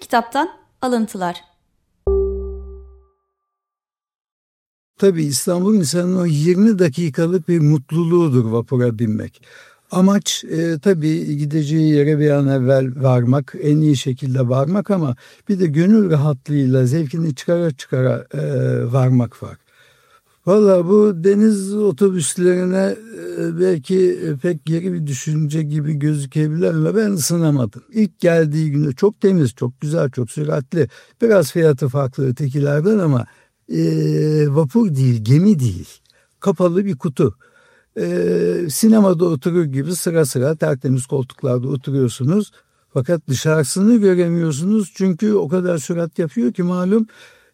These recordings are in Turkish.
Kitaptan Alıntılar Tabii İstanbul insanın o 20 dakikalık bir mutluluğudur vapura binmek. Amaç e, tabii gideceği yere bir an evvel varmak, en iyi şekilde varmak ama bir de gönül rahatlığıyla zevkini çıkara çıkara e, varmak var. Valla bu deniz otobüslerine e, belki pek geri bir düşünce gibi gözükebilir ama ben ısınamadım. İlk geldiği günde çok temiz, çok güzel, çok süratli. Biraz fiyatı farklı ötekilerden ama e, vapur değil, gemi değil. Kapalı bir kutu. E, sinemada oturur gibi sıra sıra tertemiz koltuklarda oturuyorsunuz. Fakat dışarısını göremiyorsunuz çünkü o kadar sürat yapıyor ki malum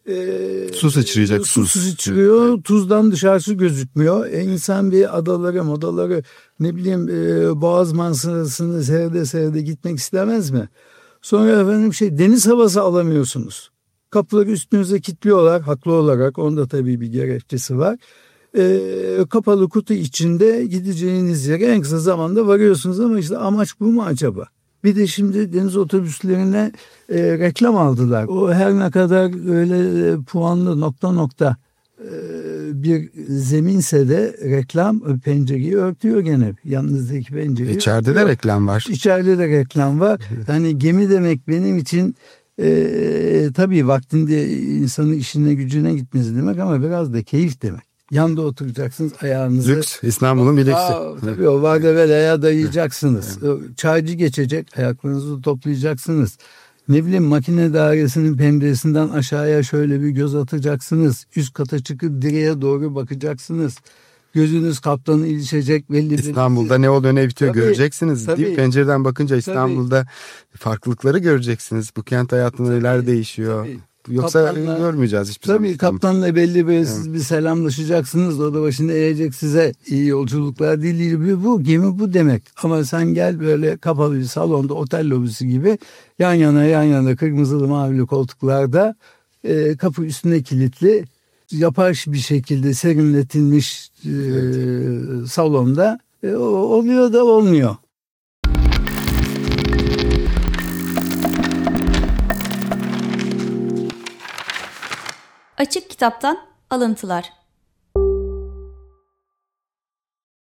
e, Su sıçrayacak, su, su. sıçrıyor. Tuzdan dışarısı gözükmüyor. E, insan bir adaları, modaları ne bileyim e, boğaz manzarasını seyrede seyrede gitmek istemez mi? Sonra efendim şey deniz havası alamıyorsunuz. Kapıları üstünüze kilitliyorlar haklı olarak. Onda tabii bir gerekçesi var. E, kapalı kutu içinde gideceğiniz yere en kısa zamanda varıyorsunuz ama işte amaç bu mu acaba? Bir de şimdi deniz otobüslerine e, reklam aldılar. O her ne kadar öyle e, puanlı nokta nokta e, bir zeminse de reklam pencereyi örtüyor gene. Yalnızdaki pencereyi İçeride de örtüyor. reklam var. İçeride de reklam var. Hani gemi demek benim için e, tabii vaktinde insanın işine gücüne gitmesi demek ama biraz da keyif demek. Yanda oturacaksınız ayağınızı. Lüks. İstanbul'un bir lüksü. Tabii o vardavelaya dayayacaksınız. Çaycı geçecek ayaklarınızı toplayacaksınız. Ne bileyim makine dairesinin penceresinden aşağıya şöyle bir göz atacaksınız. Üst kata çıkıp direğe doğru bakacaksınız. Gözünüz kaptanı ilişecek belli. İstanbul'da ne oluyor ne bitiyor Tabii, göreceksiniz. Değil mi? tabii. Pencereden bakınca İstanbul'da farklılıkları göreceksiniz. Bu kent hayatında neler değişiyor. tabii. Yoksa Kaptanla- görmeyeceğiz hiçbir Tabii zaman. kaptanla belli bir, siz bir selamlaşacaksınız. O da başında eğecek size iyi yolculuklar diliyor. Bu gemi bu demek. Ama sen gel böyle kapalı bir salonda otel lobisi gibi yan yana yan yana kırmızılı mavili koltuklarda e, kapı üstüne kilitli yapay bir şekilde serinletilmiş e, salonda e, oluyor da olmuyor. Açık Kitaptan Alıntılar